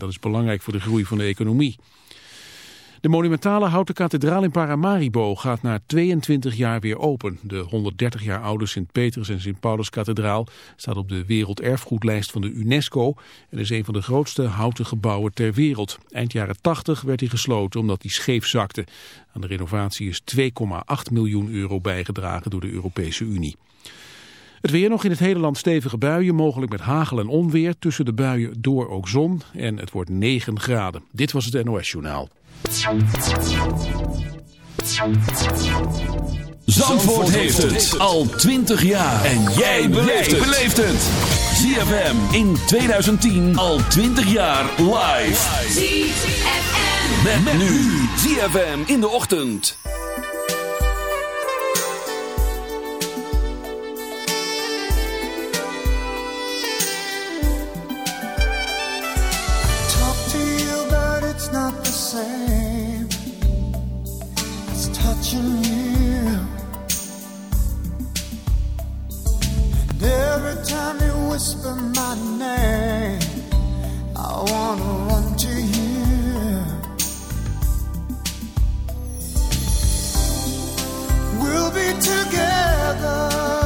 Dat is belangrijk voor de groei van de economie. De monumentale houten kathedraal in Paramaribo gaat na 22 jaar weer open. De 130 jaar oude Sint-Petrus en Sint-Paulus-kathedraal staat op de werelderfgoedlijst van de UNESCO en is een van de grootste houten gebouwen ter wereld. Eind jaren 80 werd hij gesloten omdat hij scheef zakte. Aan de renovatie is 2,8 miljoen euro bijgedragen door de Europese Unie. Het weer nog in het hele land stevige buien, mogelijk met hagel en onweer. Tussen de buien door ook zon en het wordt 9 graden. Dit was het NOS Journaal. Zandvoort heeft het al 20 jaar. En jij beleeft het. ZFM in 2010 al 20 jaar live. ZFM. Met, nu. ZFM in de ochtend. Same. It's touching you. And every time you whisper my name, I wanna run to you. We'll be together.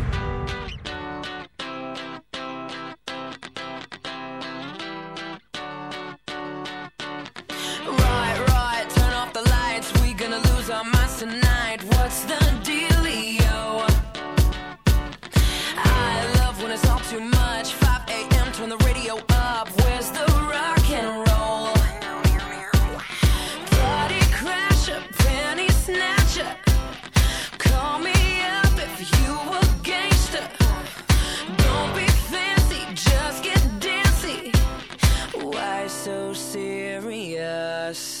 us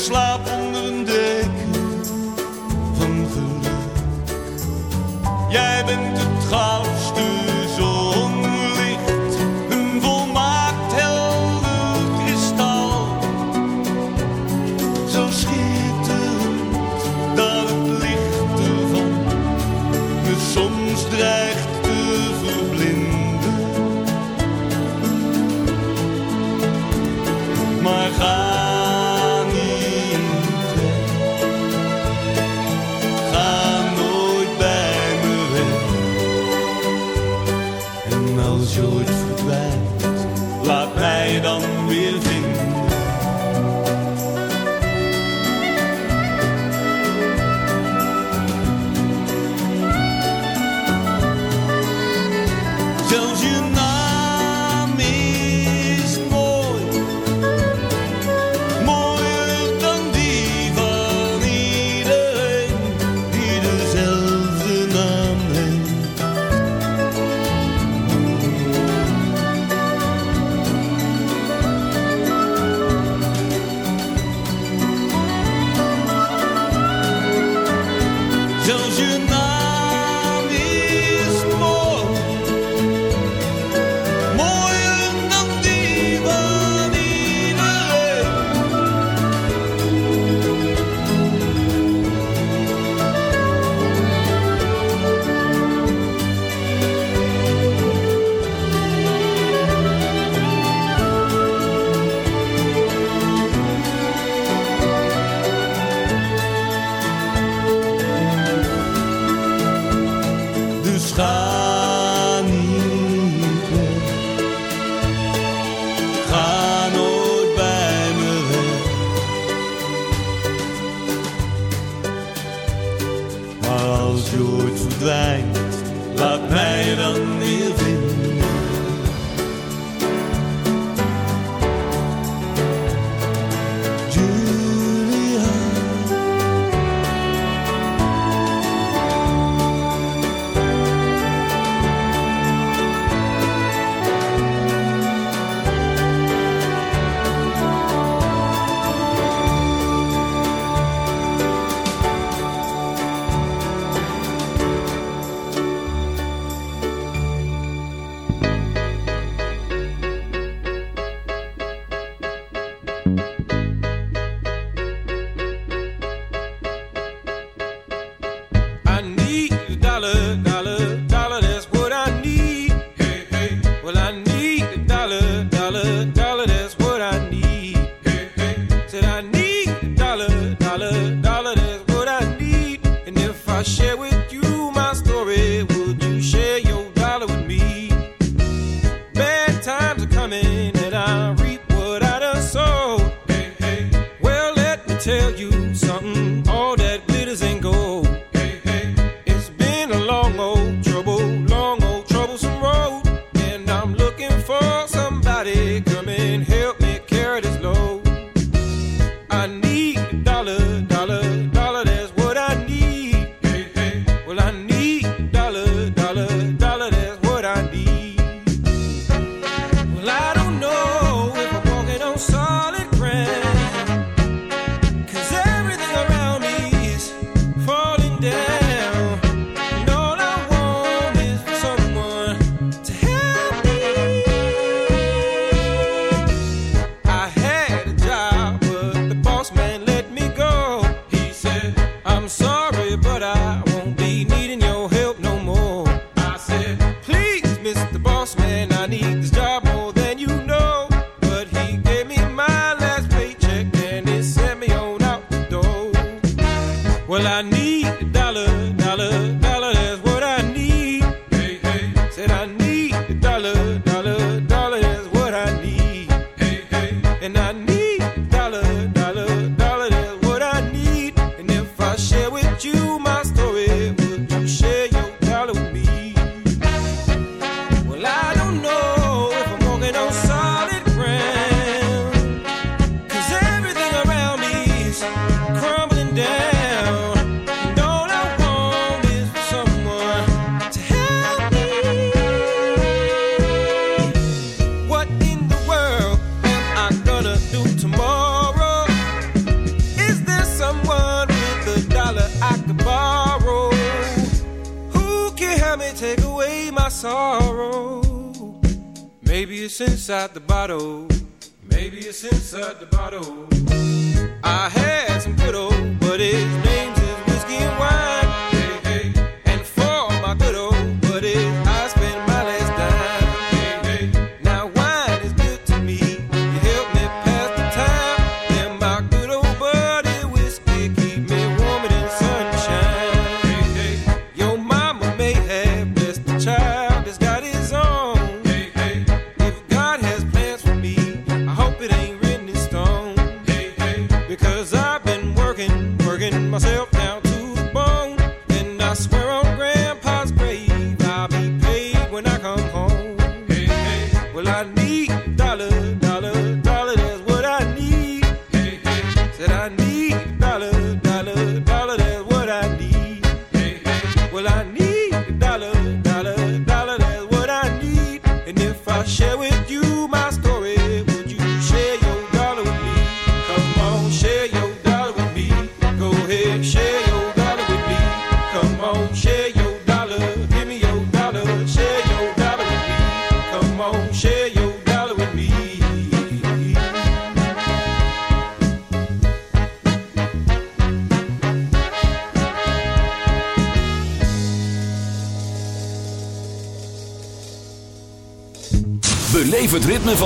Slaap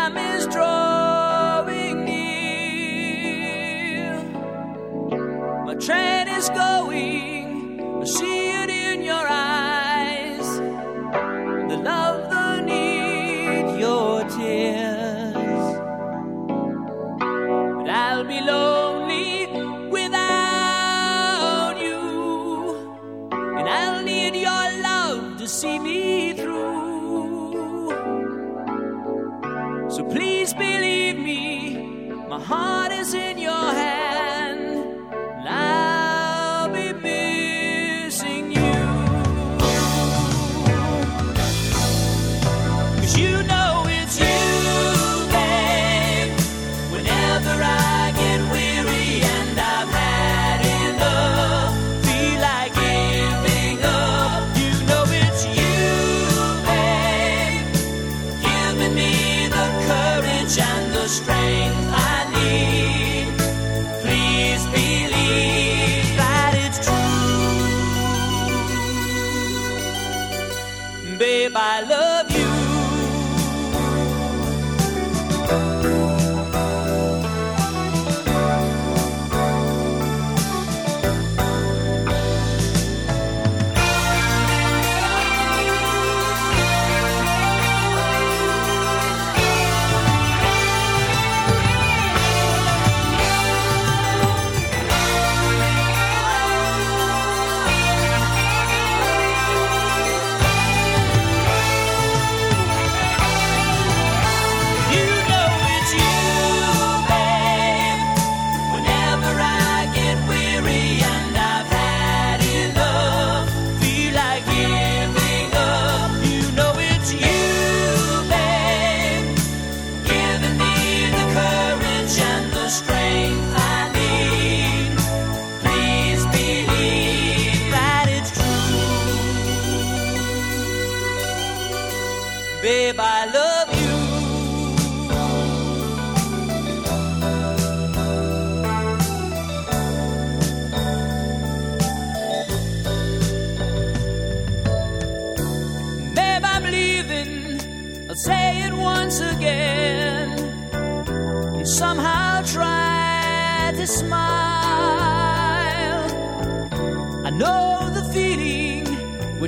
time is drawing near. My train is going. I see it.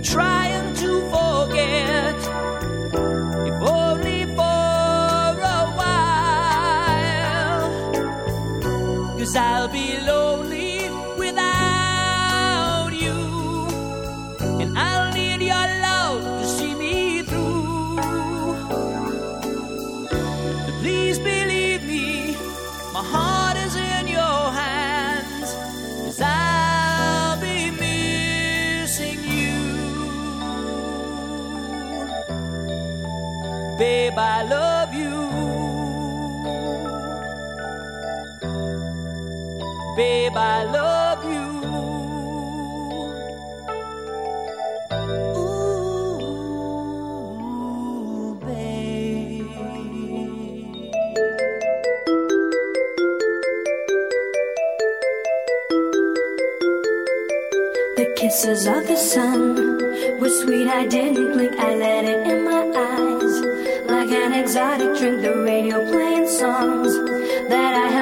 trying to forget. by love. radio playing songs that I have.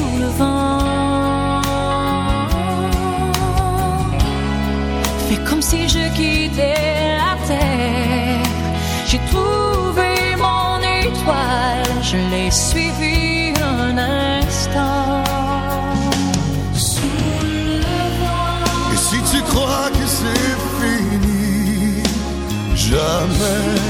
si je quittais la terre. J'ai trouvé mon étoile, je l'ai suivi un instant. Sous le vent. Et si tu crois que c'est fini, jamais.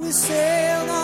We sailed on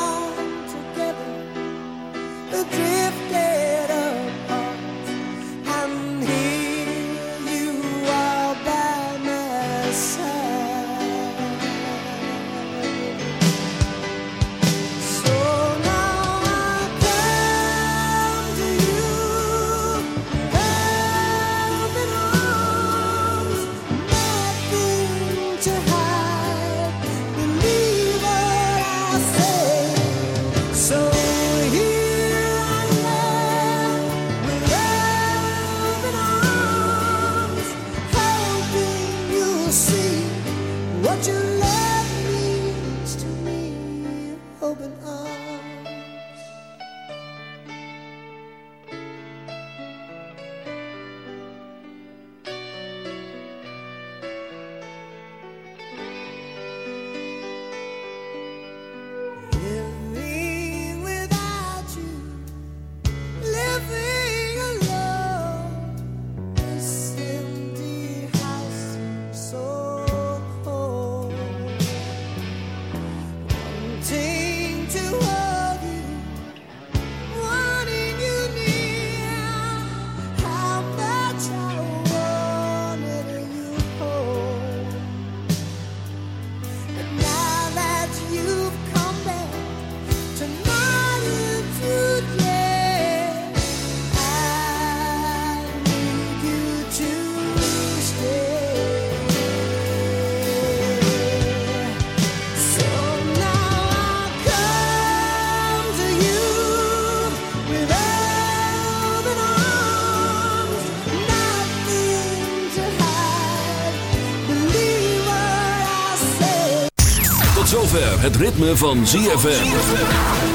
het ritme van ZFM.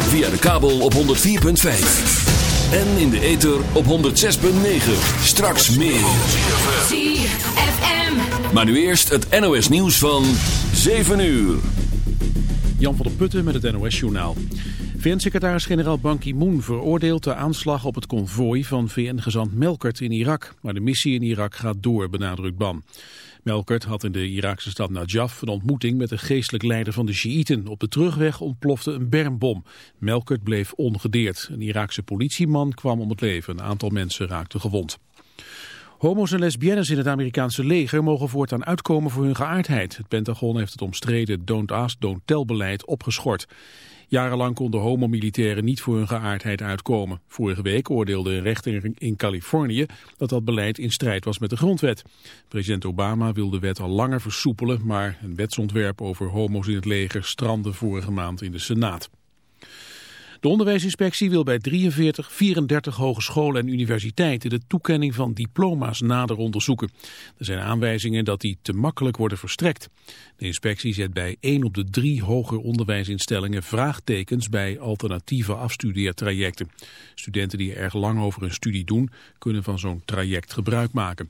Via de kabel op 104.5. En in de ether op 106.9. Straks meer. ZFM. Maar nu eerst het NOS nieuws van 7 uur. Jan van der Putten met het NOS-journaal. VN-secretaris-generaal Ban Ki-moon veroordeelt de aanslag op het konvooi van VN-gezant Melkert in Irak. Maar de missie in Irak gaat door, benadrukt Ban. Melkert had in de Iraakse stad Najaf een ontmoeting met de geestelijk leider van de Sjiïten. Op de terugweg ontplofte een bermbom. Melkert bleef ongedeerd. Een Iraakse politieman kwam om het leven. Een aantal mensen raakte gewond. Homo's en lesbiennes in het Amerikaanse leger mogen voortaan uitkomen voor hun geaardheid. Het Pentagon heeft het omstreden Don't Ask, Don't Tell beleid opgeschort. Jarenlang konden homomilitairen niet voor hun geaardheid uitkomen. Vorige week oordeelde een rechter in Californië dat dat beleid in strijd was met de grondwet. President Obama wil de wet al langer versoepelen, maar een wetsontwerp over homo's in het leger strandde vorige maand in de Senaat. De onderwijsinspectie wil bij 43, 34 hogescholen en universiteiten de toekenning van diploma's nader onderzoeken. Er zijn aanwijzingen dat die te makkelijk worden verstrekt. De inspectie zet bij 1 op de 3 hoger onderwijsinstellingen vraagtekens bij alternatieve afstudeertrajecten. Studenten die erg lang over een studie doen, kunnen van zo'n traject gebruik maken.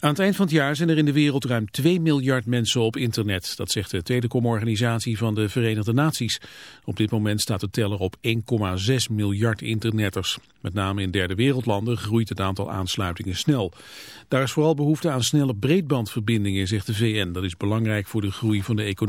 Aan het eind van het jaar zijn er in de wereld ruim 2 miljard mensen op internet. Dat zegt de telecomorganisatie van de Verenigde Naties. Op dit moment staat de teller op 1,6 miljard internetters. Met name in derde wereldlanden groeit het aantal aansluitingen snel. Daar is vooral behoefte aan snelle breedbandverbindingen, zegt de VN. Dat is belangrijk voor de groei van de economie.